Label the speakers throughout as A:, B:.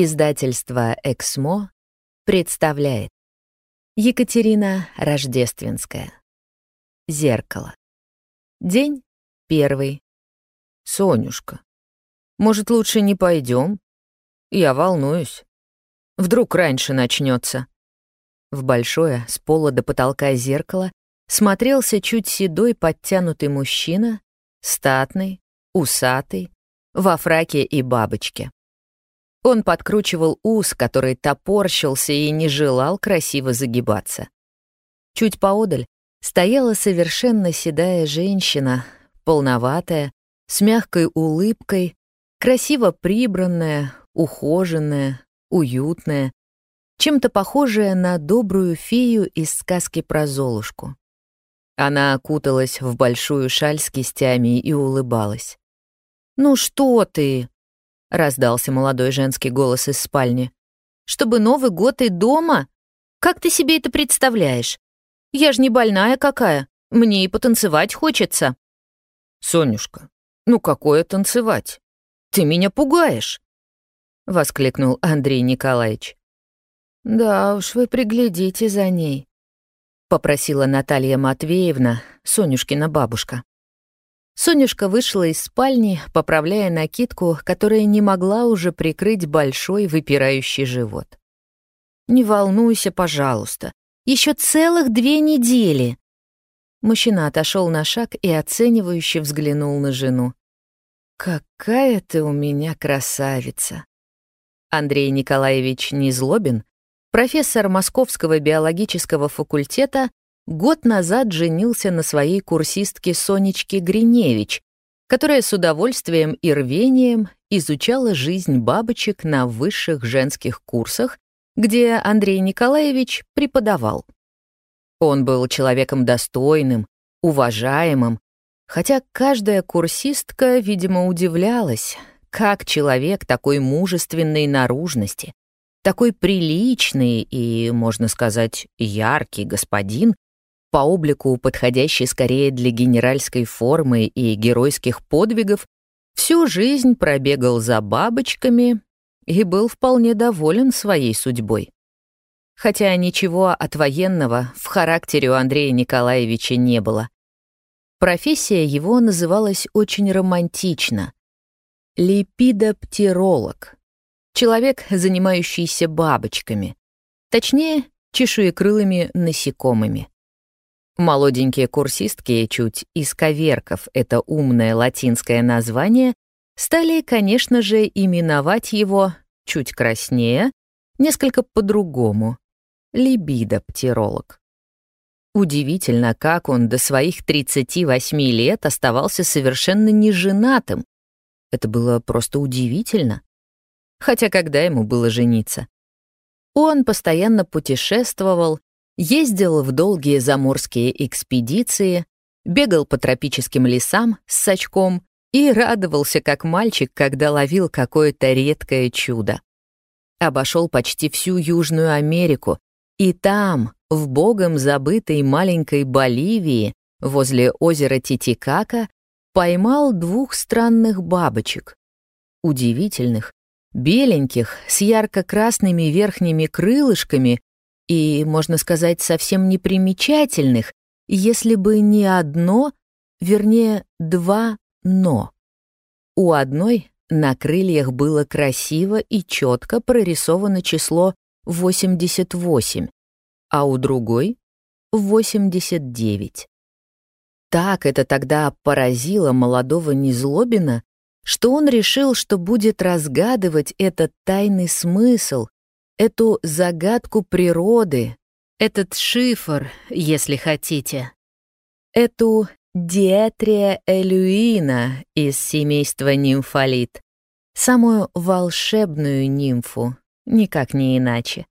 A: Издательство «Эксмо» представляет Екатерина Рождественская Зеркало День первый
B: Сонюшка, может, лучше не пойдем? Я волнуюсь. Вдруг раньше начнется.
A: В большое, с пола до потолка зеркало смотрелся чуть седой подтянутый мужчина, статный, усатый, во фраке и бабочке. Он подкручивал ус, который топорщился и не желал красиво загибаться. Чуть поодаль стояла совершенно седая женщина, полноватая, с мягкой улыбкой, красиво прибранная, ухоженная, уютная, чем-то похожая на добрую фею из сказки про Золушку. Она окуталась в большую шаль с кистями и улыбалась. «Ну что ты?» — раздался молодой женский голос из спальни. «Чтобы Новый год и дома? Как ты себе это представляешь? Я ж не больная какая, мне и потанцевать хочется».
B: «Сонюшка, ну какое танцевать? Ты меня пугаешь!» — воскликнул Андрей Николаевич.
A: «Да уж, вы приглядите за ней», — попросила Наталья Матвеевна, Сонюшкина бабушка. Сонюшка вышла из спальни, поправляя накидку, которая не могла уже прикрыть большой выпирающий живот. «Не волнуйся, пожалуйста. Еще целых две недели!» Мужчина отошел на шаг и оценивающе взглянул на жену. «Какая ты у меня красавица!» Андрей Николаевич Незлобин, профессор Московского биологического факультета, год назад женился на своей курсистке Сонечке Гриневич, которая с удовольствием и рвением изучала жизнь бабочек на высших женских курсах, где Андрей Николаевич преподавал. Он был человеком достойным, уважаемым, хотя каждая курсистка, видимо, удивлялась, как человек такой мужественной наружности, такой приличный и, можно сказать, яркий господин по облику подходящий скорее для генеральской формы и геройских подвигов, всю жизнь пробегал за бабочками и был вполне доволен своей судьбой. Хотя ничего от военного в характере у Андрея Николаевича не было. Профессия его называлась очень романтично — липидоптеролог, человек, занимающийся бабочками, точнее, чешуекрылыми насекомыми. Молоденькие курсистки, чуть исковерков это умное латинское название, стали, конечно же, именовать его, чуть краснее, несколько по-другому — либидоптеролог. Удивительно, как он до своих 38 лет оставался совершенно неженатым. Это было просто удивительно. Хотя когда ему было жениться? Он постоянно путешествовал, Ездил в долгие заморские экспедиции, бегал по тропическим лесам с сачком и радовался как мальчик, когда ловил какое-то редкое чудо. Обошел почти всю Южную Америку, и там, в богом забытой маленькой Боливии, возле озера Титикака, поймал двух странных бабочек. Удивительных, беленьких, с ярко-красными верхними крылышками и, можно сказать, совсем непримечательных, если бы не одно, вернее, два «но». У одной на крыльях было красиво и четко прорисовано число 88, а у другой — 89. Так это тогда поразило молодого Незлобина, что он решил, что будет разгадывать этот тайный смысл, эту загадку природы, этот шифр, если хотите, эту Диэтрия Элюина из семейства нимфолит, самую волшебную нимфу, никак не иначе.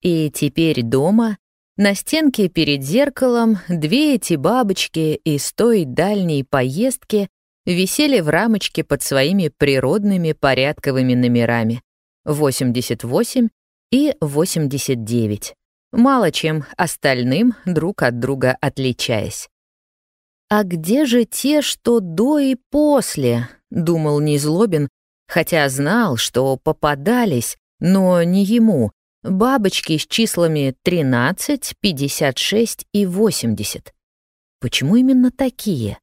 A: И теперь дома, на стенке перед зеркалом, две эти бабочки из той дальней поездки висели в рамочке под своими природными порядковыми номерами. 88 и 89, мало чем остальным друг от друга отличаясь. «А где же те, что до и после?» — думал Незлобин, хотя знал, что попадались, но не ему, бабочки с числами 13, 56 и 80. Почему именно такие?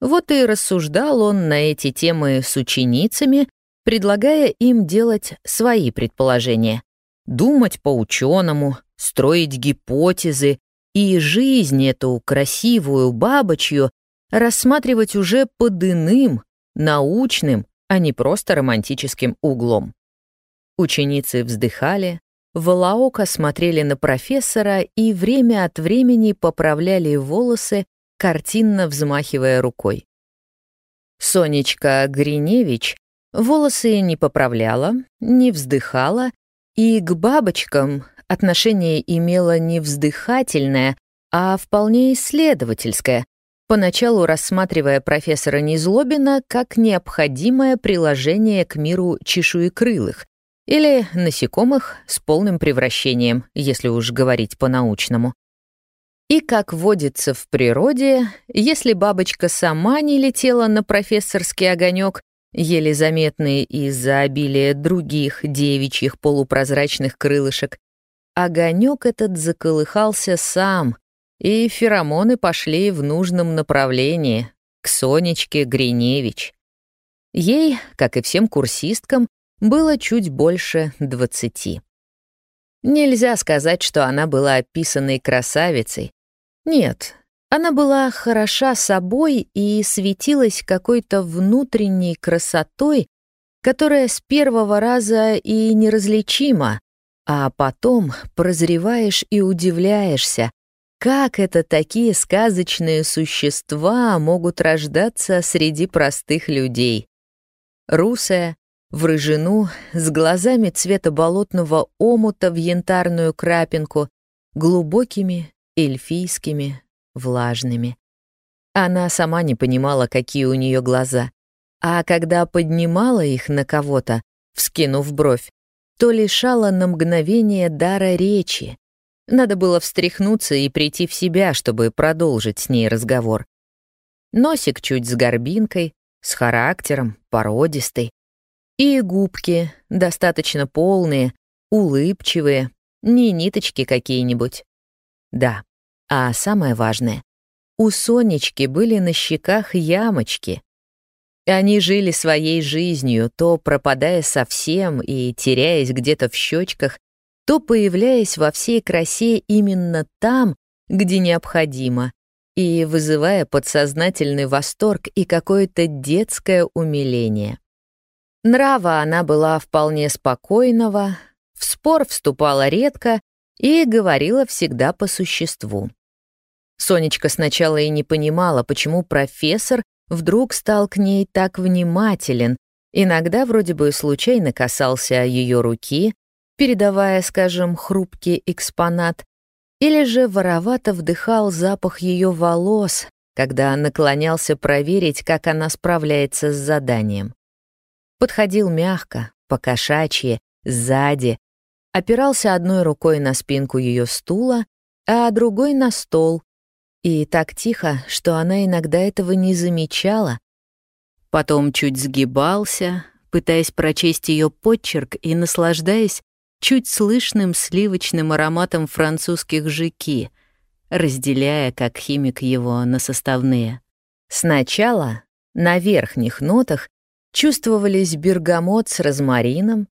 A: Вот и рассуждал он на эти темы с ученицами, предлагая им делать свои предположения, думать по-ученому, строить гипотезы и жизнь эту красивую бабочью рассматривать уже под иным, научным, а не просто романтическим углом. Ученицы вздыхали, волооко смотрели на профессора и время от времени поправляли волосы, картинно взмахивая рукой. Сонечка Гриневич волосы не поправляла, не вздыхала, и к бабочкам отношение имело не вздыхательное, а вполне исследовательское, поначалу рассматривая профессора Незлобина как необходимое приложение к миру чешуекрылых или насекомых с полным превращением, если уж говорить по-научному. И как водится в природе, если бабочка сама не летела на профессорский огонек, еле заметный из-за обилия других девичьих полупрозрачных крылышек, огонек этот заколыхался сам, и феромоны пошли в нужном направлении, к Сонечке Гриневич. Ей, как и всем курсисткам, было чуть больше двадцати. Нельзя сказать, что она была описанной красавицей. Нет, она была хороша собой и светилась какой-то внутренней красотой, которая с первого раза и неразличима, а потом прозреваешь и удивляешься, как это такие сказочные существа могут рождаться среди простых людей? Русая, в рыжину, с глазами цвета болотного омута в янтарную крапинку, глубокими, эльфийскими, влажными. Она сама не понимала, какие у нее глаза, а когда поднимала их на кого-то, вскинув бровь, то лишала на мгновение дара речи, надо было встряхнуться и прийти в себя, чтобы продолжить с ней разговор. Носик чуть с горбинкой, с характером, породистый. И губки достаточно полные, улыбчивые, не ниточки какие-нибудь. Да, а самое важное, у Сонечки были на щеках ямочки. Они жили своей жизнью, то пропадая совсем и теряясь где-то в щечках, то появляясь во всей красе именно там, где необходимо, и вызывая подсознательный восторг и какое-то детское умиление. Нрава она была вполне спокойного, в спор вступала редко и говорила всегда по существу. Сонечка сначала и не понимала, почему профессор вдруг стал к ней так внимателен, иногда вроде бы случайно касался ее руки, передавая, скажем, хрупкий экспонат, или же воровато вдыхал запах ее волос, когда наклонялся проверить, как она справляется с заданием. Подходил мягко, покошачьи, сзади, опирался одной рукой на спинку ее стула, а другой на стол, и так тихо, что она иногда этого не замечала. Потом чуть сгибался, пытаясь прочесть ее подчерк и наслаждаясь чуть слышным сливочным ароматом французских жики, разделяя, как химик его, на составные. Сначала на верхних нотах чувствовались бергамот с розмарином,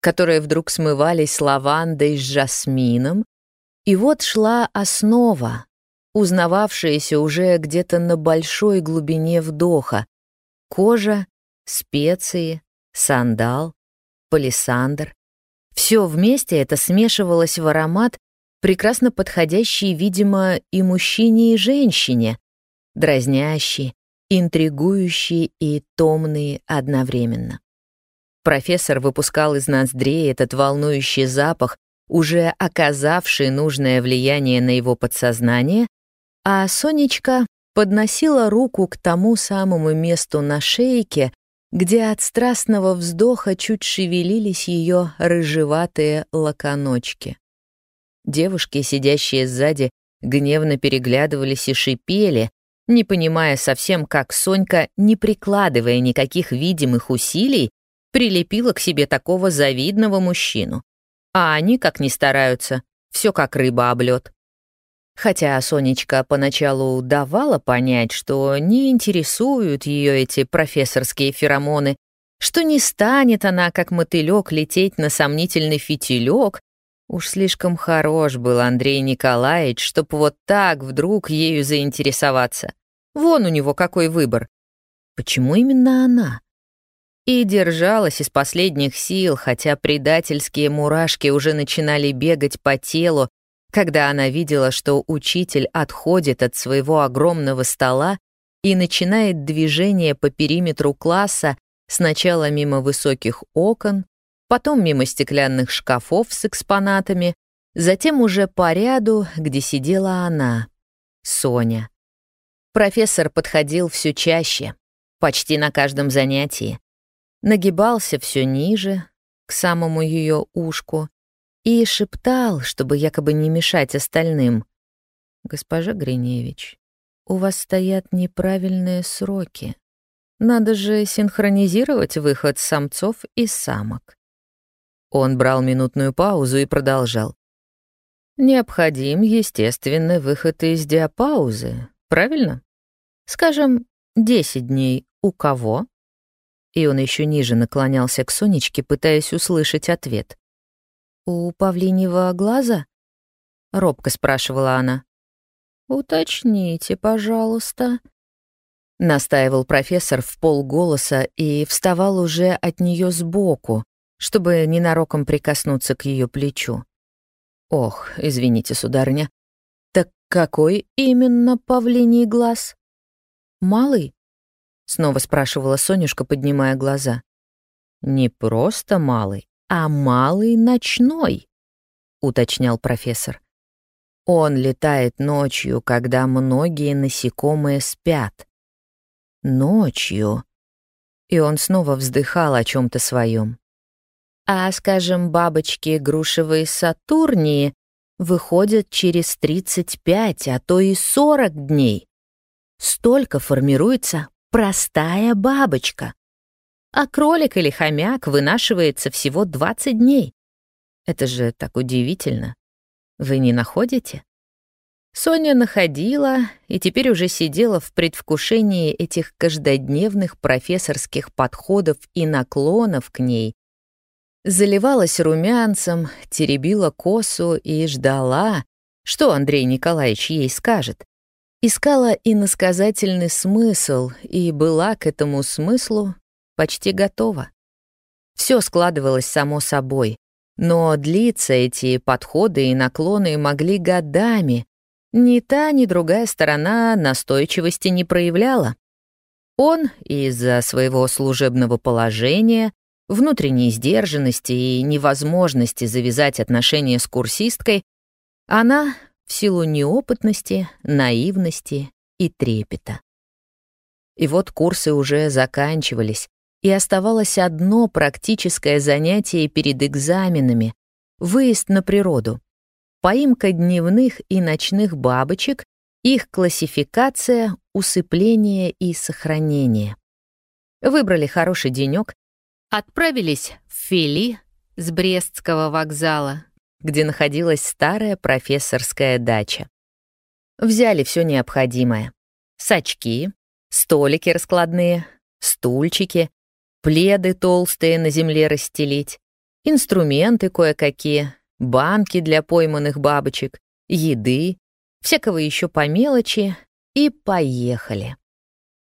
A: которые вдруг смывались лавандой с жасмином, и вот шла основа, узнававшаяся уже где-то на большой глубине вдоха, кожа, специи, сандал, палисандр, все вместе это смешивалось в аромат, прекрасно подходящий, видимо, и мужчине, и женщине, дразнящий, интригующий и томный одновременно. Профессор выпускал из ноздрей этот волнующий запах, уже оказавший нужное влияние на его подсознание, а Сонечка подносила руку к тому самому месту на шейке, где от страстного вздоха чуть шевелились ее рыжеватые локоночки. Девушки, сидящие сзади, гневно переглядывались и шипели, не понимая совсем, как Сонька, не прикладывая никаких видимых усилий, Прилепила к себе такого завидного мужчину. А они, как ни стараются, все как рыба об лед. Хотя Сонечка поначалу давала понять, что не интересуют ее эти профессорские феромоны, что не станет она, как мотылек, лететь на сомнительный фитилек. Уж слишком хорош был Андрей Николаевич, чтоб вот так вдруг ею заинтересоваться. Вон у него какой выбор. Почему именно она? И держалась из последних сил, хотя предательские мурашки уже начинали бегать по телу, когда она видела, что учитель отходит от своего огромного стола и начинает движение по периметру класса сначала мимо высоких окон, потом мимо стеклянных шкафов с экспонатами, затем уже по ряду, где сидела она, Соня. Профессор подходил все чаще, почти на каждом занятии, нагибался все ниже, к самому ее ушку, и шептал, чтобы якобы не мешать остальным. «Госпожа Гриневич, у вас стоят неправильные сроки. Надо же синхронизировать выход самцов и самок». Он брал минутную паузу и продолжал. «Необходим естественный выход из диапаузы, правильно? Скажем, 10 дней у кого?» И он еще ниже наклонялся к Сонечке, пытаясь услышать ответ. «У павлиньего глаза?» — робко спрашивала она. «Уточните, пожалуйста», — настаивал профессор в полголоса и вставал уже от нее сбоку, чтобы ненароком прикоснуться к ее плечу. «Ох, извините, сударыня, так какой именно павлиний глаз?» «Малый?» — снова спрашивала Сонюшка, поднимая глаза. «Не просто малый, а малый ночной», — уточнял профессор. «Он летает ночью, когда многие насекомые спят. Ночью». И он снова вздыхал о чем то своем. А, скажем, бабочки грушевые Сатурнии выходят через 35, а то и 40 дней. Столько формируется простая бабочка а кролик или хомяк вынашивается всего 20 дней. Это же так удивительно. Вы не находите? Соня находила и теперь уже сидела в предвкушении этих каждодневных профессорских подходов и наклонов к ней. Заливалась румянцем, теребила косу и ждала, что Андрей Николаевич ей скажет. Искала иносказательный смысл и была к этому смыслу почти готова. Все складывалось само собой, но длиться эти подходы и наклоны могли годами. Ни та, ни другая сторона настойчивости не проявляла. Он из-за своего служебного положения, внутренней сдержанности и невозможности завязать отношения с курсисткой, она в силу неопытности, наивности и трепета. И вот курсы уже заканчивались, и оставалось одно практическое занятие перед экзаменами — выезд на природу. Поимка дневных и ночных бабочек, их классификация, усыпление и сохранение. Выбрали хороший денек, отправились в Фили с Брестского вокзала, где находилась старая профессорская дача. Взяли все необходимое. Сачки, столики раскладные, стульчики, пледы толстые на земле расстелить, инструменты кое-какие, банки для пойманных бабочек, еды, всякого еще по мелочи, и поехали.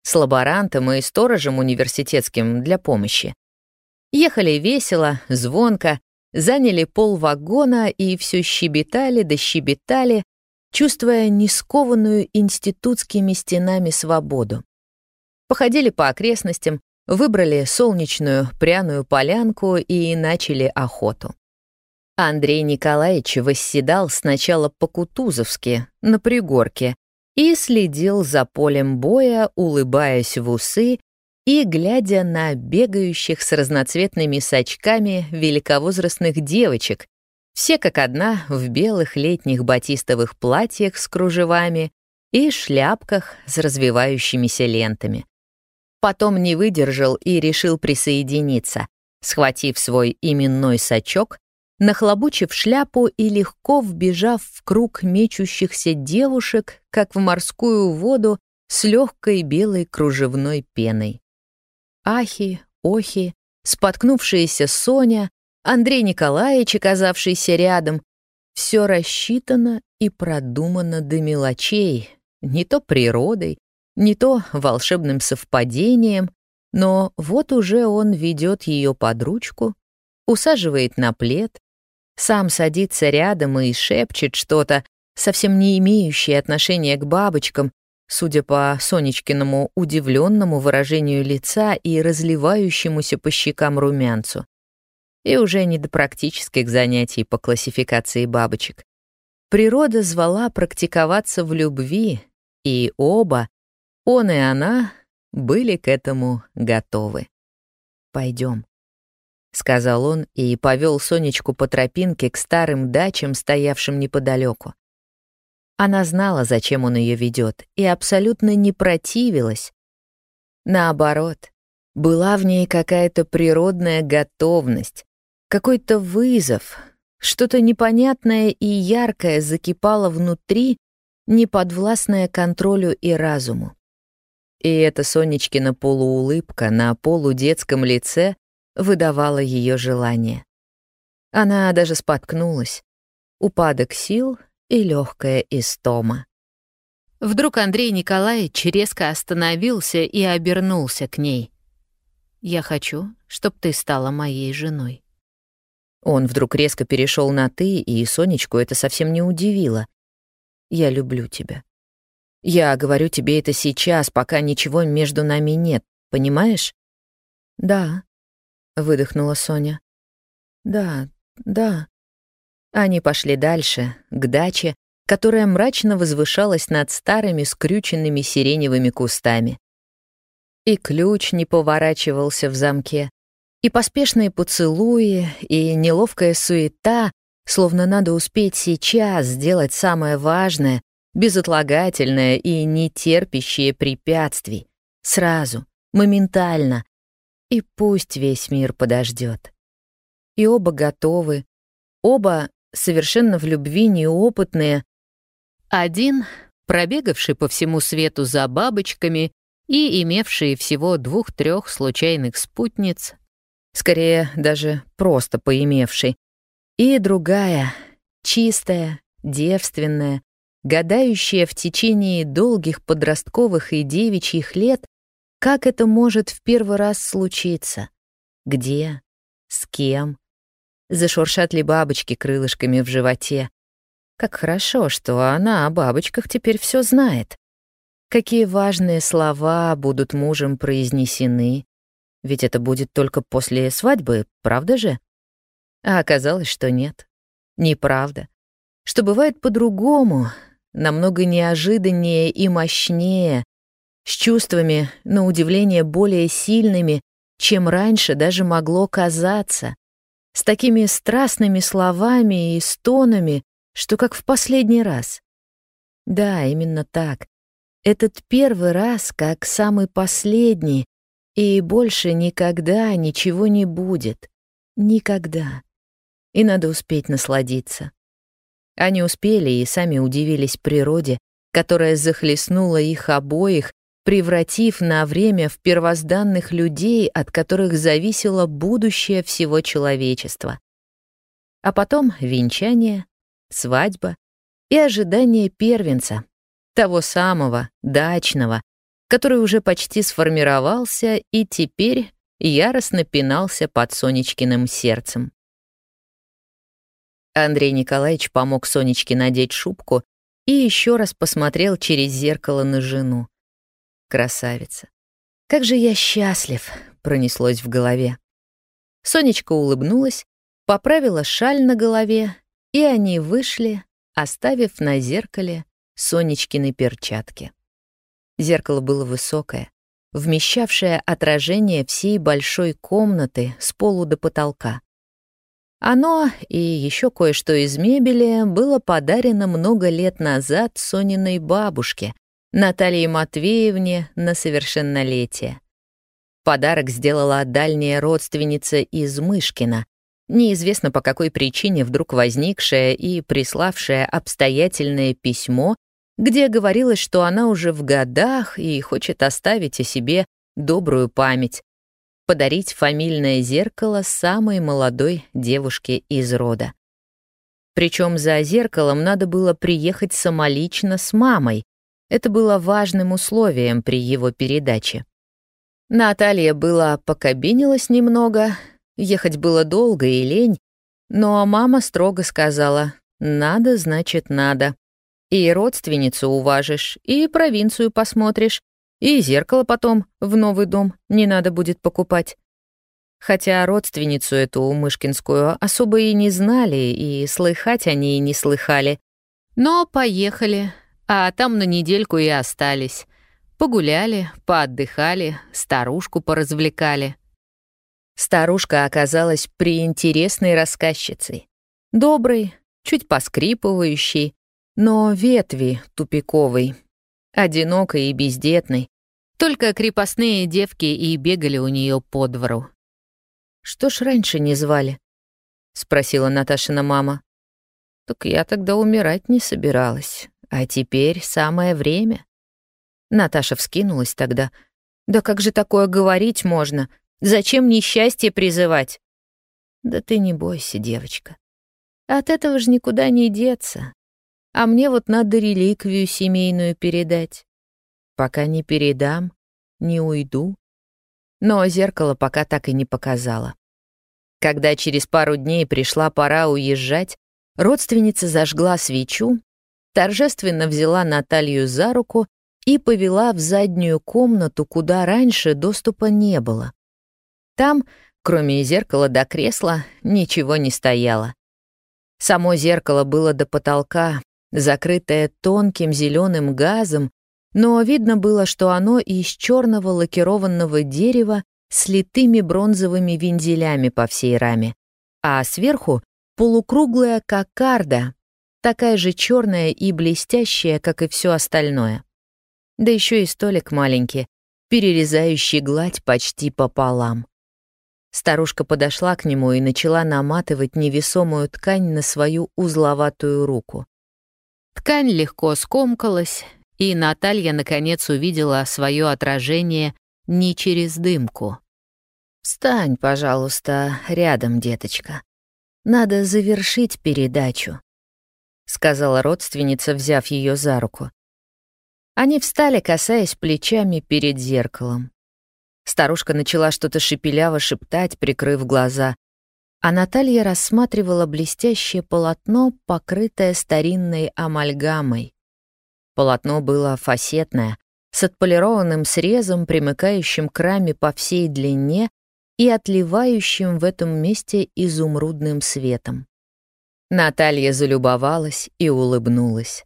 A: С лаборантом и сторожем университетским для помощи. Ехали весело, звонко, заняли пол вагона и все щебетали да щебетали, чувствуя нескованную институтскими стенами свободу. Походили по окрестностям, Выбрали солнечную пряную полянку и начали охоту. Андрей Николаевич восседал сначала по-кутузовски, на пригорке, и следил за полем боя, улыбаясь в усы и глядя на бегающих с разноцветными сачками великовозрастных девочек, все как одна в белых летних батистовых платьях с кружевами и шляпках с развивающимися лентами. Потом не выдержал и решил присоединиться. схватив свой именной сачок, нахлобучив шляпу и легко вбежав в круг мечущихся девушек, как в морскую воду с легкой белой кружевной пеной. Ахи, охи, споткнувшаяся Соня, Андрей Николаевич, оказавшийся рядом, все рассчитано и продумано до мелочей, не то природой, не то волшебным совпадением, но вот уже он ведет ее под ручку, усаживает на плед, сам садится рядом и шепчет что-то, совсем не имеющее отношения к бабочкам, судя по Сонечкиному удивленному выражению лица и разливающемуся по щекам румянцу. И уже не до практических занятий по классификации бабочек. Природа звала практиковаться в любви, и оба, он и она, были к этому готовы. Пойдем, сказал он и повел Сонечку по тропинке к старым дачам, стоявшим неподалеку. Она знала, зачем он ее ведет, и абсолютно не противилась. Наоборот, была в ней какая-то природная готовность, какой-то вызов, что-то непонятное и яркое закипало внутри, неподвластное контролю и разуму. И эта Сонечкина полуулыбка на полудетском лице выдавала ее желание. Она даже споткнулась. Упадок сил и легкая истома. Вдруг Андрей Николаевич резко остановился и обернулся к ней. «Я хочу, чтобы ты стала моей женой». Он вдруг резко перешел на «ты», и Сонечку это совсем не удивило. Я люблю тебя. Я говорю тебе это сейчас, пока ничего между нами нет, понимаешь? Да, выдохнула Соня. Да, да. Они пошли дальше, к даче, которая мрачно возвышалась над старыми скрюченными сиреневыми кустами. И ключ не поворачивался в замке, и поспешные поцелуи, и неловкая суета, словно надо успеть сейчас сделать самое важное, безотлагательное и нетерпящее препятствий. Сразу, моментально. И пусть весь мир подождет. И оба готовы, оба совершенно в любви неопытные. Один, пробегавший по всему свету за бабочками и имевший всего двух-трех случайных спутниц, скорее даже просто поимевший, и другая, чистая, девственная, гадающая в течение долгих подростковых и девичьих лет, как это может в первый раз случиться, где, с кем. Зашуршат ли бабочки крылышками в животе. Как хорошо, что она о бабочках теперь все знает. Какие важные слова будут мужем произнесены. Ведь это будет только после свадьбы, правда же? А оказалось, что нет. Неправда. Что бывает по-другому, намного неожиданнее и мощнее, с чувствами, на удивление, более сильными, чем раньше даже могло казаться, с такими страстными словами и стонами, что как в последний раз. Да, именно так. Этот первый раз как самый последний, и больше никогда ничего не будет. Никогда и надо успеть насладиться. Они успели и сами удивились природе, которая захлестнула их обоих, превратив на время в первозданных людей, от которых зависело будущее всего человечества. А потом венчание, свадьба и ожидание первенца, того самого, дачного, который уже почти сформировался и теперь яростно пинался под Сонечкиным сердцем. Андрей Николаевич помог Сонечке надеть шубку и еще раз посмотрел через зеркало на жену. Красавица. «Как же я счастлив!» — пронеслось в голове. Сонечка улыбнулась, поправила шаль на голове, и они вышли, оставив на зеркале Сонечкины перчатки. Зеркало было высокое, вмещавшее отражение всей большой комнаты с полу до потолка. Оно и еще кое-что из мебели было подарено много лет назад Сониной бабушке, Наталье Матвеевне, на совершеннолетие. Подарок сделала дальняя родственница из Мышкина, неизвестно по какой причине вдруг возникшая и приславшая обстоятельное письмо, где говорилось, что она уже в годах и хочет оставить о себе добрую память, подарить фамильное зеркало самой молодой девушке из рода. Причем за зеркалом надо было приехать самолично с мамой. Это было важным условием при его передаче. Наталья была покабинилась немного, ехать было долго и лень, но мама строго сказала «надо, значит, надо». И родственницу уважишь, и провинцию посмотришь, и зеркало потом в новый дом не надо будет покупать. Хотя родственницу эту мышкинскую особо и не знали, и слыхать они и не слыхали. Но поехали, а там на недельку и остались. Погуляли, поотдыхали, старушку поразвлекали. Старушка оказалась приинтересной рассказчицей. Доброй, чуть поскрипывающей, но ветви тупиковой. Одинокой и бездетной. Только крепостные девки и бегали у нее по двору. «Что ж раньше не звали?» — спросила Наташина мама. «Так я тогда умирать не собиралась, а теперь самое время». Наташа вскинулась тогда. «Да как же такое говорить можно? Зачем несчастье призывать?» «Да ты не бойся, девочка. От этого же никуда не деться. А мне вот надо реликвию семейную передать. Пока не передам, не уйду». Но зеркало пока так и не показала. Когда через пару дней пришла пора уезжать, родственница зажгла свечу, торжественно взяла Наталью за руку и повела в заднюю комнату, куда раньше доступа не было. Там, кроме зеркала до кресла, ничего не стояло. Само зеркало было до потолка, закрытое тонким зеленым газом, но видно было, что оно из черного лакированного дерева с литыми бронзовыми вензелями по всей раме, а сверху полукруглая кокарда, такая же черная и блестящая, как и все остальное да еще и столик маленький, перерезающий гладь почти пополам. Старушка подошла к нему и начала наматывать невесомую ткань на свою узловатую руку. Ткань легко скомкалась, и Наталья наконец увидела свое отражение не через дымку. «Встань, пожалуйста, рядом, деточка. Надо завершить передачу», — сказала родственница, взяв ее за руку. Они встали, касаясь плечами перед зеркалом. Старушка начала что-то шепеляво шептать, прикрыв глаза, а Наталья рассматривала блестящее полотно, покрытое старинной амальгамой. Полотно было фасетное, с отполированным срезом, примыкающим к раме по всей длине и отливающим в этом месте изумрудным светом. Наталья залюбовалась и улыбнулась.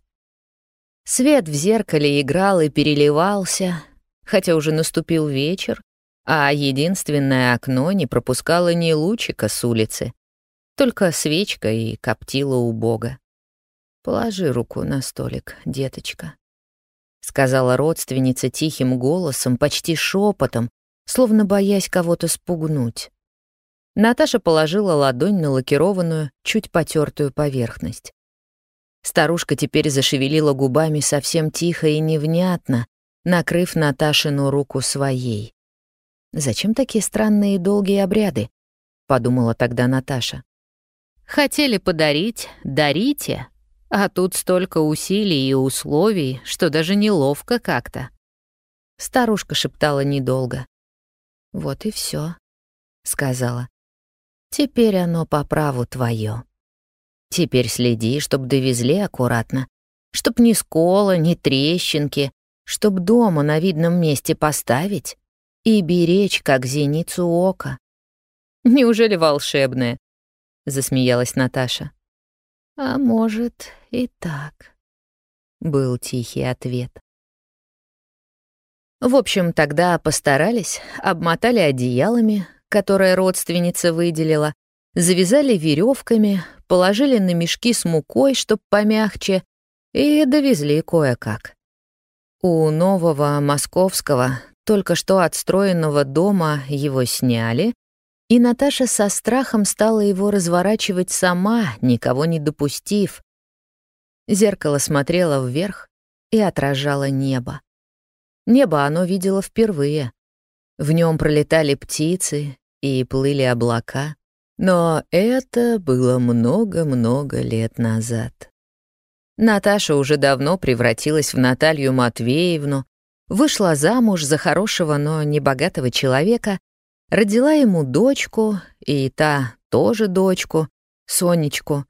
A: Свет в зеркале играл и переливался, хотя уже наступил вечер, а единственное окно не пропускало ни лучика с улицы, только свечка и коптила у Бога. «Положи руку на столик, деточка», — сказала родственница тихим голосом, почти шепотом, словно боясь кого-то спугнуть. Наташа положила ладонь на лакированную, чуть потертую поверхность. Старушка теперь зашевелила губами совсем тихо и невнятно, накрыв Наташину руку своей. «Зачем такие странные и долгие обряды?» — подумала тогда Наташа. «Хотели подарить — дарите, а тут столько усилий и условий, что даже неловко как-то». Старушка шептала недолго. «Вот и все, сказала. «Теперь оно по праву твое. Теперь следи, чтоб довезли аккуратно. Чтоб ни скола, ни трещинки. Чтоб дома на видном месте поставить и беречь, как зеницу ока. «Неужели волшебное?» — засмеялась Наташа. «А может, и так», — был тихий ответ. В общем, тогда постарались, обмотали одеялами, которые родственница выделила, завязали веревками, положили на мешки с мукой, чтоб помягче, и довезли кое-как. У нового московского, только что отстроенного дома его сняли, и Наташа со страхом стала его разворачивать сама, никого не допустив. Зеркало смотрело вверх и отражало небо. Небо оно видело впервые. В нем пролетали птицы и плыли облака. Но это было много-много лет назад. Наташа уже давно превратилась в Наталью Матвеевну, вышла замуж за хорошего, но небогатого человека, родила ему дочку, и та тоже дочку, Сонечку,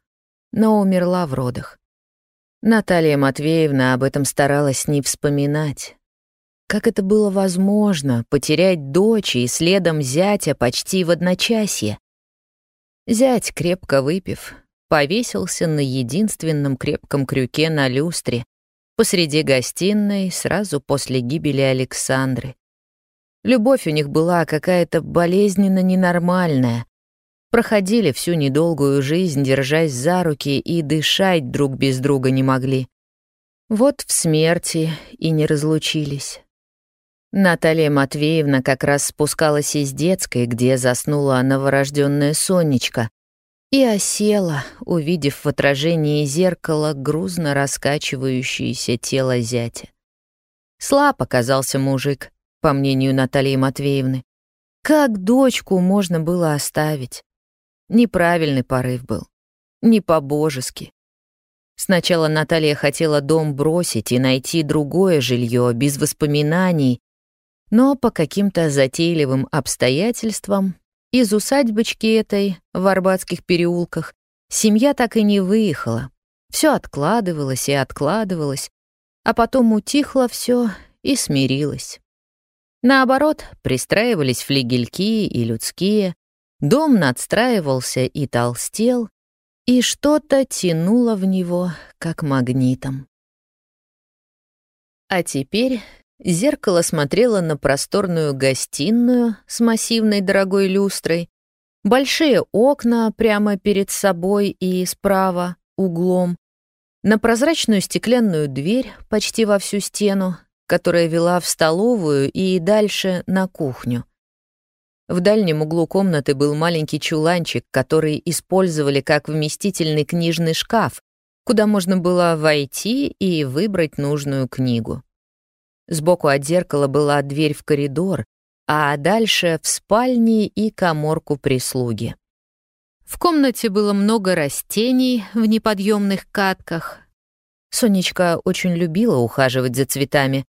A: но умерла в родах. Наталья Матвеевна об этом старалась не вспоминать. Как это было возможно, потерять дочь и следом зятя почти в одночасье? Зять, крепко выпив, повесился на единственном крепком крюке на люстре посреди гостиной сразу после гибели Александры. Любовь у них была какая-то болезненно ненормальная. Проходили всю недолгую жизнь, держась за руки, и дышать друг без друга не могли. Вот в смерти и не разлучились. Наталья Матвеевна как раз спускалась из детской, где заснула новорожденная Сонечка, и осела, увидев в отражении зеркала грузно раскачивающееся тело зятя. Слаб оказался мужик, по мнению Натальи Матвеевны. Как дочку можно было оставить? Неправильный порыв был. Не по-божески. Сначала Наталья хотела дом бросить и найти другое жилье без воспоминаний, но по каким-то затейливым обстоятельствам из усадьбочки этой в Арбатских переулках семья так и не выехала. Все откладывалось и откладывалось, а потом утихло все и смирилось. Наоборот, пристраивались флигельки и людские, дом надстраивался и толстел, и что-то тянуло в него, как магнитом. А теперь Зеркало смотрело на просторную гостиную с массивной дорогой люстрой, большие окна прямо перед собой и справа, углом, на прозрачную стеклянную дверь почти во всю стену, которая вела в столовую и дальше на кухню. В дальнем углу комнаты был маленький чуланчик, который использовали как вместительный книжный шкаф, куда можно было войти и выбрать нужную книгу. Сбоку от зеркала была дверь в коридор, а дальше в спальне и коморку прислуги. В комнате было много растений в неподъемных катках. Сонечка очень любила ухаживать за цветами,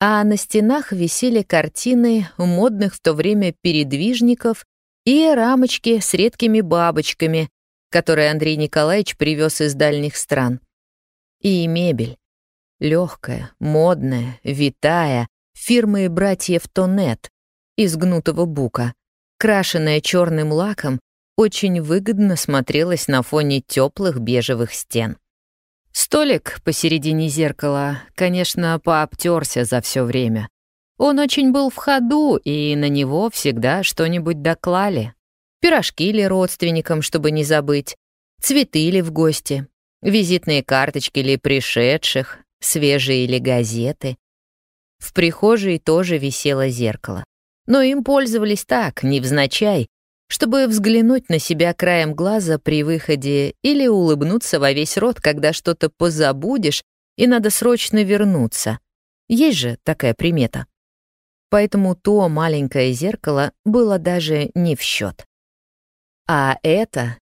A: а на стенах висели картины модных в то время передвижников и рамочки с редкими бабочками, которые Андрей Николаевич привез из дальних стран. И мебель. Легкая, модная, витая, фирмы братьев Тонет из гнутого бука, крашенная черным лаком, очень выгодно смотрелась на фоне теплых бежевых стен. Столик посередине зеркала, конечно, пообтерся за все время. Он очень был в ходу, и на него всегда что-нибудь доклали. Пирожки ли родственникам, чтобы не забыть, цветы ли в гости, визитные карточки ли пришедших, свежие или газеты. В прихожей тоже висело зеркало. Но им пользовались так, невзначай, чтобы взглянуть на себя краем глаза при выходе или улыбнуться во весь рот, когда что-то позабудешь и надо срочно вернуться. Есть же такая примета. Поэтому то маленькое зеркало было даже не в счет. А это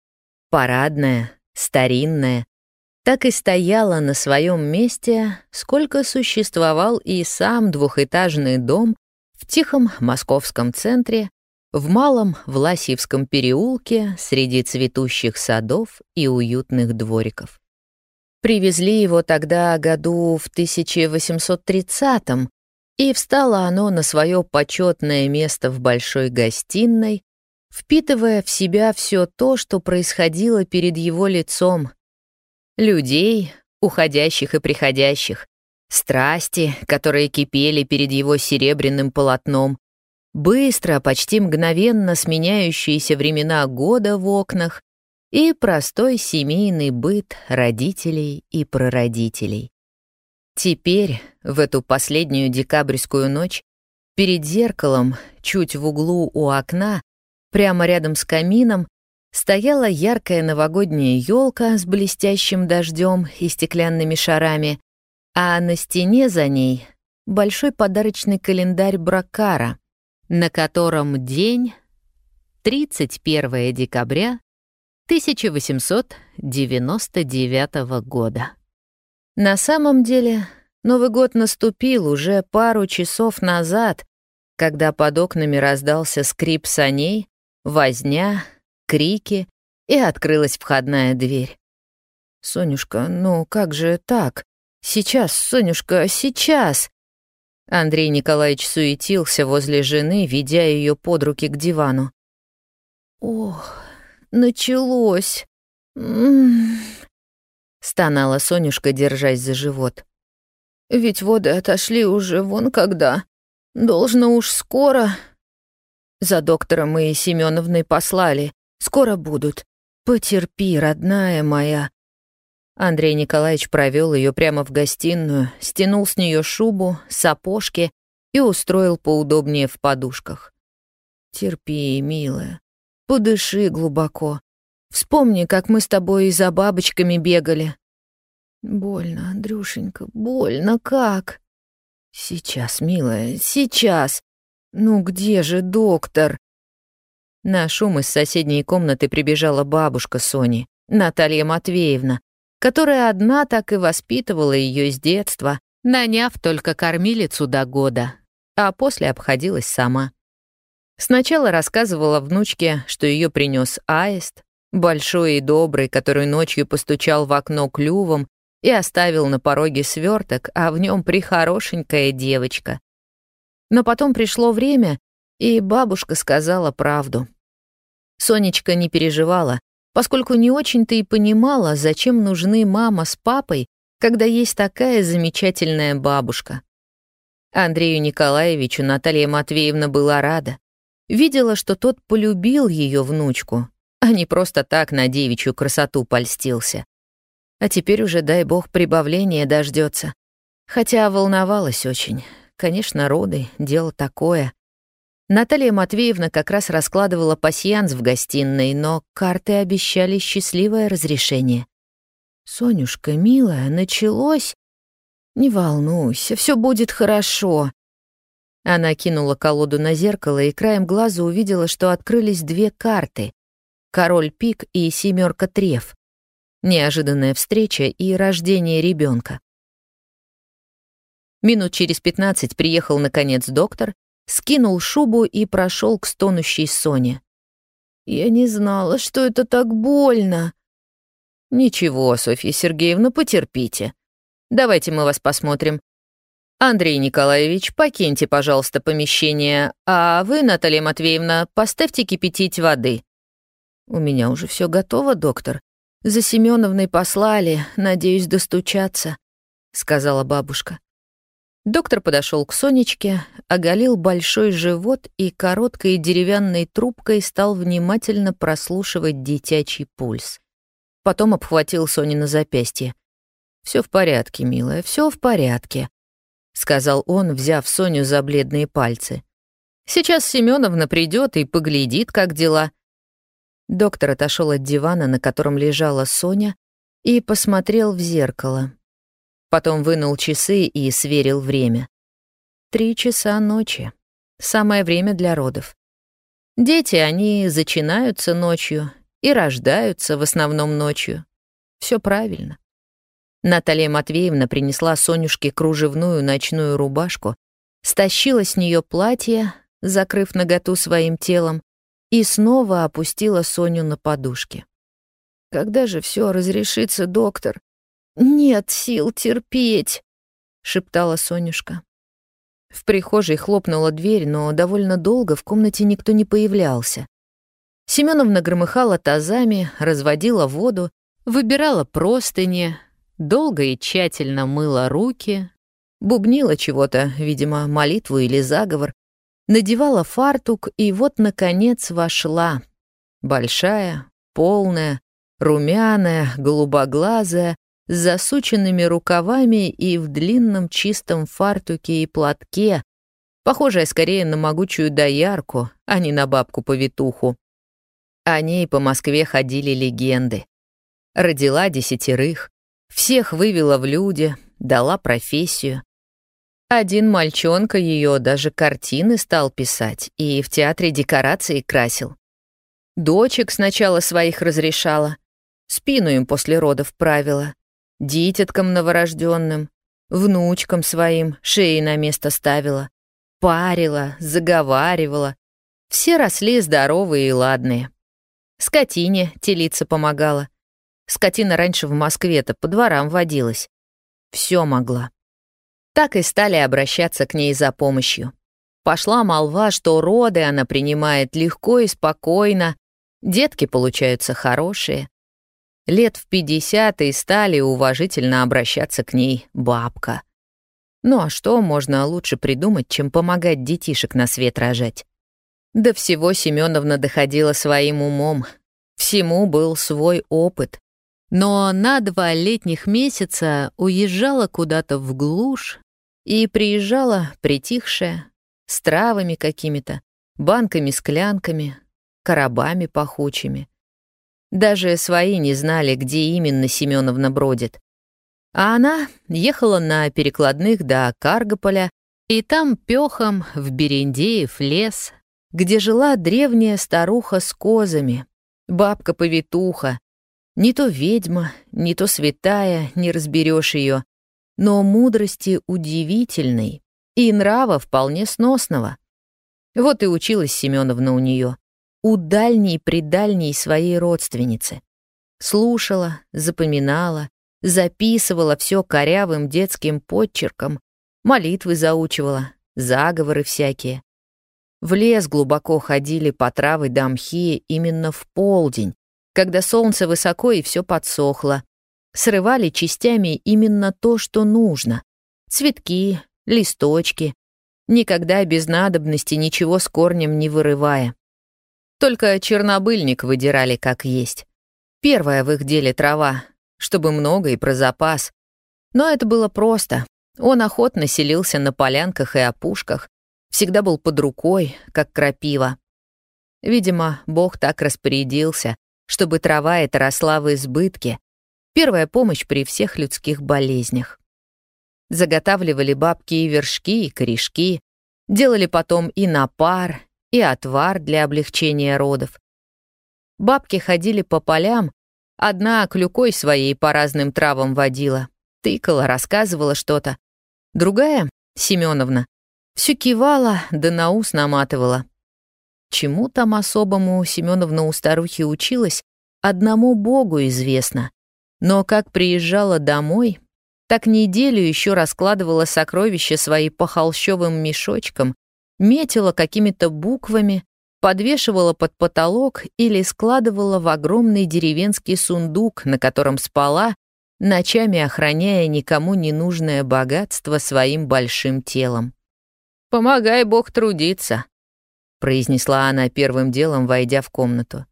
A: парадное, старинное, так и стояла на своем месте, сколько существовал и сам двухэтажный дом в тихом московском центре, в малом Власьевском переулке среди цветущих садов и уютных двориков. Привезли его тогда году в 1830-м, и встало оно на свое почетное место в большой гостиной, впитывая в себя все то, что происходило перед его лицом, людей, уходящих и приходящих, страсти, которые кипели перед его серебряным полотном, быстро, почти мгновенно сменяющиеся времена года в окнах и простой семейный быт родителей и прародителей. Теперь, в эту последнюю декабрьскую ночь, Перед зеркалом, чуть в углу у окна, прямо рядом с камином, стояла яркая новогодняя елка с блестящим дождем и стеклянными шарами, а на стене за ней большой подарочный календарь Бракара, на котором день 31 декабря 1899 года. На самом деле, Новый год наступил уже пару часов назад, когда под окнами раздался скрип саней, возня, крики, и открылась входная дверь. «Сонюшка, ну как же так? Сейчас, Сонюшка, сейчас!» Андрей Николаевич суетился возле жены, ведя ее под руки к дивану. «Ох, началось!» М -м -м стонала Сонюшка, держась за живот. «Ведь воды отошли уже вон когда. Должно уж скоро...» За доктором и Семеновной послали. Скоро будут. Потерпи, родная моя. Андрей Николаевич провел ее прямо в гостиную, стянул с нее шубу, сапожки и устроил поудобнее в подушках. Терпи, милая. Подыши глубоко. Вспомни, как мы с тобой и за бабочками бегали. Больно, Андрюшенька, больно как? Сейчас, милая, сейчас. Ну где же доктор? На шум из соседней комнаты прибежала бабушка Сони, Наталья Матвеевна, которая одна так и воспитывала ее с детства, наняв только кормилицу до года, а после обходилась сама. Сначала рассказывала внучке, что ее принес аист, большой и добрый, который ночью постучал в окно клювом и оставил на пороге сверток, а в нем прихорошенькая девочка. Но потом пришло время, и бабушка сказала правду. Сонечка не переживала, поскольку не очень-то и понимала, зачем нужны мама с папой, когда есть такая замечательная бабушка. Андрею Николаевичу Наталья Матвеевна была рада. Видела, что тот полюбил ее внучку, а не просто так на девичью красоту польстился. А теперь уже, дай бог, прибавления дождется. Хотя волновалась очень. Конечно, роды — дело такое. Наталья Матвеевна как раз раскладывала пасьянс в гостиной, но карты обещали счастливое разрешение. «Сонюшка, милая, началось?» «Не волнуйся, все будет хорошо», она кинула колоду на зеркало и краем глаза увидела, что открылись две карты — король пик и семерка треф. Неожиданная встреча и рождение ребенка. Минут через пятнадцать приехал, наконец, доктор, скинул шубу и прошел к стонущей Соне. «Я не знала, что это так больно». «Ничего, Софья Сергеевна, потерпите. Давайте мы вас посмотрим. Андрей Николаевич, покиньте, пожалуйста, помещение, а вы, Наталья Матвеевна, поставьте кипятить воды». «У меня уже все готово, доктор. За Семеновной послали, надеюсь достучаться», — сказала бабушка. Доктор подошел к Сонечке, оголил большой живот и короткой деревянной трубкой стал внимательно прослушивать детячий пульс. Потом обхватил Сони на запястье. Все в порядке, милая, все в порядке», — сказал он, взяв Соню за бледные пальцы. «Сейчас Семеновна придет и поглядит, как дела». Доктор отошел от дивана, на котором лежала Соня, и посмотрел в зеркало. Потом вынул часы и сверил время. Три часа ночи. Самое время для родов. Дети, они зачинаются ночью и рождаются в основном ночью. Все правильно. Наталья Матвеевна принесла Сонюшке кружевную ночную рубашку, стащила с нее платье, закрыв наготу своим телом, и снова опустила Соню на подушки. «Когда же все разрешится, доктор? Нет сил терпеть!» — шептала Сонюшка. В прихожей хлопнула дверь, но довольно долго в комнате никто не появлялся. Семеновна громыхала тазами, разводила воду, выбирала простыни, долго и тщательно мыла руки, бубнила чего-то, видимо, молитву или заговор, надевала фартук и вот, наконец, вошла. Большая, полная, румяная, голубоглазая, с засученными рукавами и в длинном чистом фартуке и платке, похожая скорее на могучую доярку, а не на бабку-повитуху. О ней по Москве ходили легенды. Родила десятерых, всех вывела в люди, дала профессию. Один мальчонка ее даже картины стал писать и в театре декорации красил. Дочек сначала своих разрешала, спину им после родов правила, дитяткам новорожденным, внучкам своим шеи на место ставила, парила, заговаривала. Все росли здоровые и ладные. Скотине телиться помогала. Скотина раньше в Москве-то по дворам водилась. Все могла. Так и стали обращаться к ней за помощью. Пошла молва, что роды она принимает легко и спокойно, детки получаются хорошие. Лет в пятьдесят и стали уважительно обращаться к ней бабка. Ну а что можно лучше придумать, чем помогать детишек на свет рожать? До всего Семеновна доходила своим умом. Всему был свой опыт. Но на два летних месяца уезжала куда-то в глушь, и приезжала притихшая, с травами какими-то, банками-склянками, коробами пахучими. Даже свои не знали, где именно Семеновна бродит. А она ехала на перекладных до Каргополя, и там пёхом в Берендеев лес, где жила древняя старуха с козами, бабка-повитуха, не то ведьма, не то святая, не разберешь ее, но мудрости удивительной и нрава вполне сносного. Вот и училась Семеновна у нее, у дальней-предальней своей родственницы. Слушала, запоминала, записывала все корявым детским подчерком, молитвы заучивала, заговоры всякие. В лес глубоко ходили по травы дамхи именно в полдень, когда солнце высоко и все подсохло, срывали частями именно то, что нужно. Цветки, листочки. Никогда без надобности ничего с корнем не вырывая. Только чернобыльник выдирали как есть. Первая в их деле трава, чтобы много и про запас. Но это было просто. Он охотно селился на полянках и опушках, всегда был под рукой, как крапива. Видимо, Бог так распорядился, чтобы трава эта росла в избытке, Первая помощь при всех людских болезнях. Заготавливали бабки и вершки, и корешки, делали потом и напар, и отвар для облегчения родов. Бабки ходили по полям, одна клюкой своей по разным травам водила, тыкала, рассказывала что-то. Другая, Семеновна, все кивала да на ус наматывала. Чему там особому Семеновна у старухи училась, одному Богу известно. Но как приезжала домой, так неделю еще раскладывала сокровища свои по холщовым мешочкам, метила какими-то буквами, подвешивала под потолок или складывала в огромный деревенский сундук, на котором спала, ночами охраняя никому не нужное богатство своим большим телом. «Помогай Бог трудиться», — произнесла она первым делом, войдя в комнату.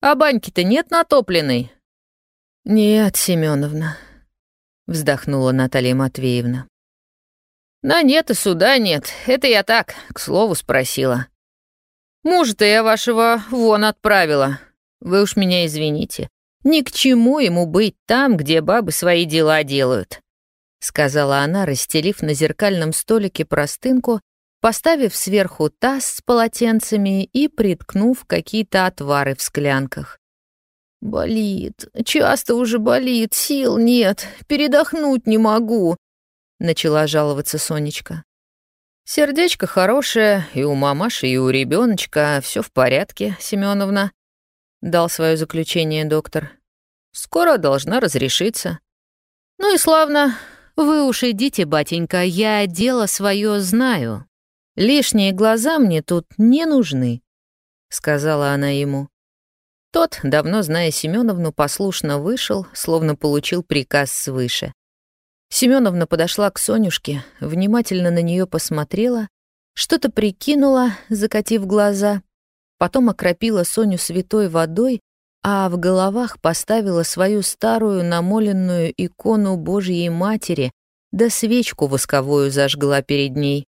A: «А баньки-то нет натопленной, «Нет, Семеновна», — вздохнула Наталья Матвеевна. «На нет и суда нет, это я так, к слову спросила. Мужа-то я вашего вон отправила, вы уж меня извините. Ни к чему ему быть там, где бабы свои дела делают», — сказала она, расстелив на зеркальном столике простынку, поставив сверху таз с полотенцами и приткнув какие-то отвары в склянках. «Болит, часто уже болит, сил нет, передохнуть не могу», — начала жаловаться Сонечка. «Сердечко хорошее, и у мамаши, и у ребеночка все в порядке, Семеновна», — дал свое заключение доктор. «Скоро должна разрешиться». «Ну и славно. Вы уж идите, батенька, я дело свое знаю. Лишние глаза мне тут не нужны», — сказала она ему. Тот, давно зная Семеновну, послушно вышел, словно получил приказ свыше. Семеновна подошла к Сонюшке, внимательно на нее посмотрела, что-то прикинула, закатив глаза, потом окропила Соню святой водой, а в головах поставила свою старую намоленную икону Божьей Матери, да свечку восковую зажгла перед ней.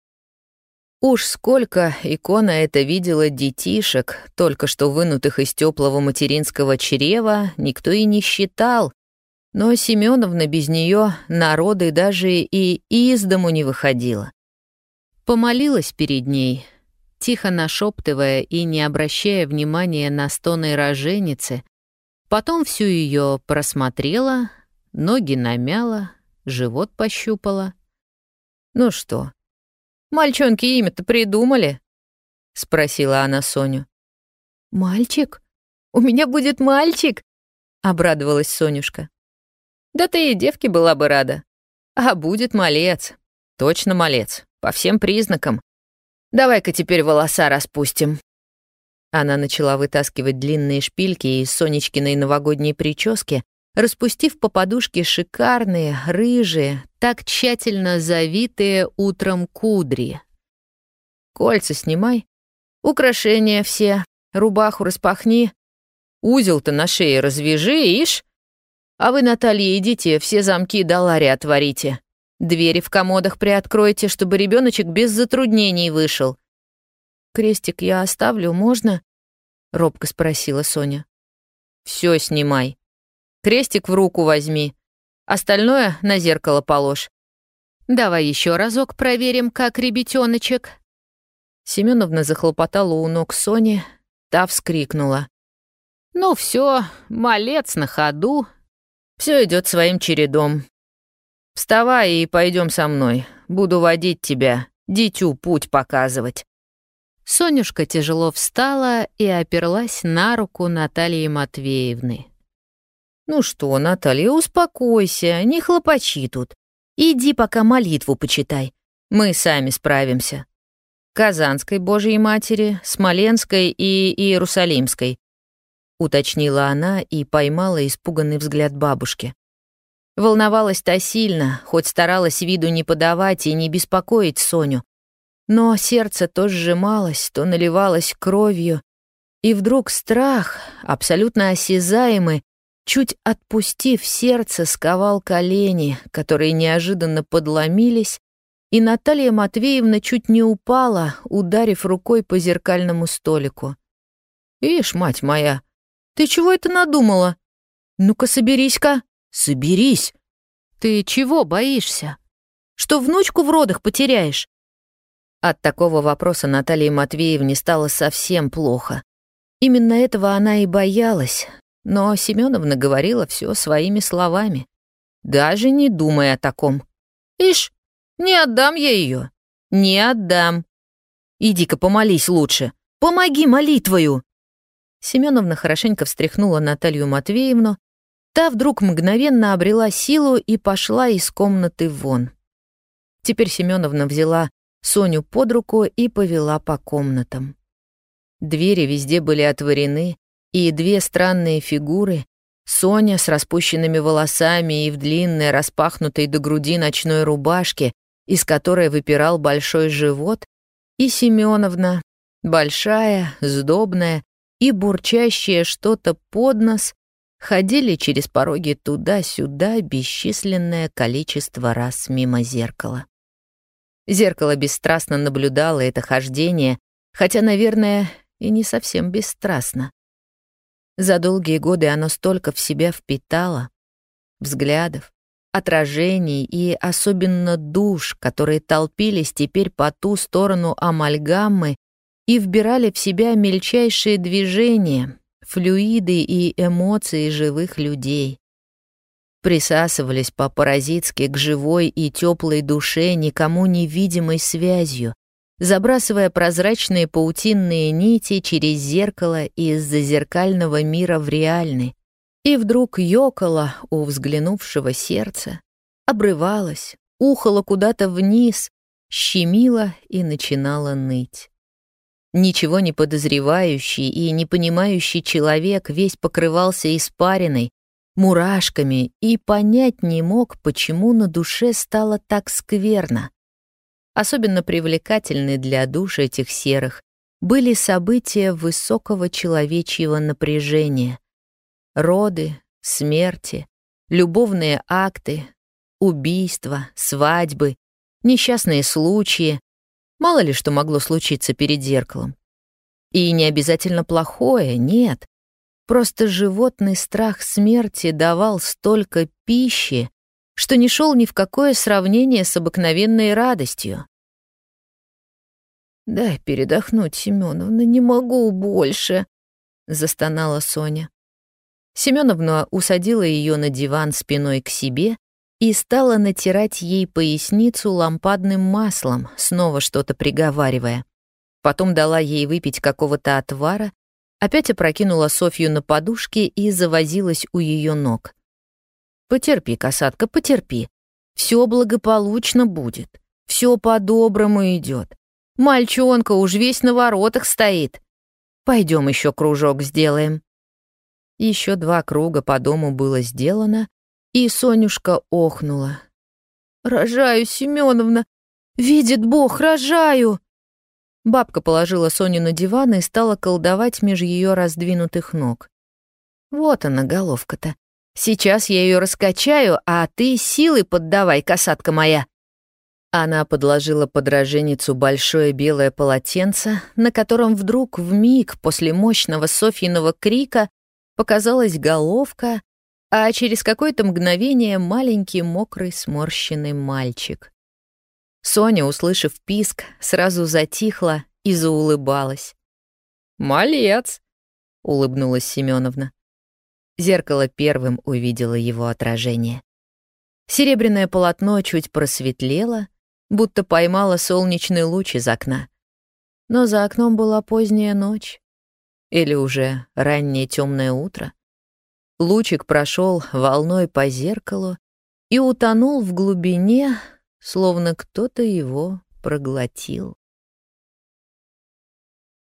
A: Уж сколько икона это видела детишек, только что вынутых из теплого материнского чрева, никто и не считал. Но Семеновна без нее народы даже и из дому не выходила. Помолилась перед ней, тихо нашептывая и не обращая внимания на стоны роженицы, потом всю ее просмотрела, ноги намяла, живот пощупала. Ну что, Мальчонки имя-то придумали?» — спросила она Соню. «Мальчик? У меня будет мальчик?» — обрадовалась Сонюшка. «Да ты и девке была бы рада. А будет малец. Точно малец. По всем признакам. Давай-ка теперь волоса распустим». Она начала вытаскивать длинные шпильки из Сонечкиной новогодней прически, распустив по подушке шикарные, рыжие, так тщательно завитые утром кудри. «Кольца снимай, украшения все, рубаху распахни, узел-то на шее развяжи, ишь. А вы, Наталья, идите, все замки до лари отворите. Двери в комодах приоткройте, чтобы ребеночек без затруднений вышел». «Крестик я оставлю, можно?» — робко спросила Соня. «Все снимай», Крестик в руку возьми. Остальное на зеркало положь. Давай еще разок проверим, как ребятеночек. Семеновна захлопотала у ног Сони, та вскрикнула. Ну все, малец на ходу. Все идет своим чередом. Вставай и пойдем со мной. Буду водить тебя, дитю путь показывать. Сонюшка тяжело встала и оперлась на руку Натальи Матвеевны. «Ну что, Наталья, успокойся, не хлопочи тут. Иди пока молитву почитай. Мы сами справимся. Казанской Божьей Матери, Смоленской и Иерусалимской», — уточнила она и поймала испуганный взгляд бабушки. Волновалась та сильно, хоть старалась виду не подавать и не беспокоить Соню. Но сердце то сжималось, то наливалось кровью, и вдруг страх, абсолютно осязаемый, чуть отпустив сердце, сковал колени, которые неожиданно подломились, и Наталья Матвеевна чуть не упала, ударив рукой по зеркальному столику. «Ишь, мать моя, ты чего это надумала? Ну-ка, соберись-ка, соберись. Ты чего боишься? Что внучку в родах потеряешь?» От такого вопроса Наталье Матвеевне стало совсем плохо. Именно этого она и боялась, но Семеновна говорила все своими словами, даже не думая о таком. «Ишь, не отдам я ее, не отдам. Иди-ка помолись лучше, помоги молитвою!» Семеновна хорошенько встряхнула Наталью Матвеевну, та вдруг мгновенно обрела силу и пошла из комнаты вон. Теперь Семеновна взяла Соню под руку и повела по комнатам. Двери везде были отворены, и две странные фигуры, Соня с распущенными волосами и в длинной, распахнутой до груди ночной рубашке, из которой выпирал большой живот, и Семеновна, большая, сдобная и бурчащая что-то под нос, ходили через пороги туда-сюда бесчисленное количество раз мимо зеркала. Зеркало бесстрастно наблюдало это хождение, хотя, наверное, и не совсем бесстрастно. За долгие годы оно столько в себя впитало. Взглядов, отражений и особенно душ, которые толпились теперь по ту сторону амальгаммы и вбирали в себя мельчайшие движения, флюиды и эмоции живых людей. Присасывались по-паразитски к живой и теплой душе никому невидимой связью, забрасывая прозрачные паутинные нити через зеркало из зазеркального мира в реальный. И вдруг ёкало у взглянувшего сердца, обрывалось, ухало куда-то вниз, щемило и начинало ныть. Ничего не подозревающий и не понимающий человек весь покрывался испариной, мурашками и понять не мог, почему на душе стало так скверно. Особенно привлекательны для душ этих серых были события высокого человечьего напряжения. Роды, смерти, любовные акты, убийства, свадьбы, несчастные случаи, Мало ли что могло случиться перед зеркалом. И не обязательно плохое, нет. Просто животный страх смерти давал столько пищи, что не шел ни в какое сравнение с обыкновенной радостью. «Дай передохнуть, Семеновна, не могу больше», — застонала Соня. Семеновна усадила ее на диван спиной к себе и стала натирать ей поясницу лампадным маслом, снова что-то приговаривая. Потом дала ей выпить какого-то отвара, опять опрокинула Софью на подушке и завозилась у ее ног. «Потерпи, касатка, потерпи. Все благополучно будет. Все по-доброму идет. Мальчонка уж весь на воротах стоит. Пойдем еще кружок сделаем». Еще два круга по дому было сделано, и Сонюшка охнула. «Рожаю, Семеновна! Видит Бог, рожаю!» Бабка положила Соню на диван и стала колдовать меж ее раздвинутых ног. «Вот она, головка-то. Сейчас я ее раскачаю, а ты силой поддавай, касатка моя!» Она подложила под роженицу большое белое полотенце, на котором вдруг в миг после мощного Софьиного крика показалась головка, а через какое-то мгновение маленький мокрый сморщенный мальчик. Соня, услышав писк, сразу затихла и заулыбалась. «Малец!» — улыбнулась Семеновна. Зеркало первым увидело его отражение. Серебряное полотно чуть просветлело, будто поймало солнечный луч из окна. Но за окном была поздняя ночь. Или уже раннее темное утро. Лучик прошел волной по зеркалу и утонул в глубине, словно кто-то его проглотил.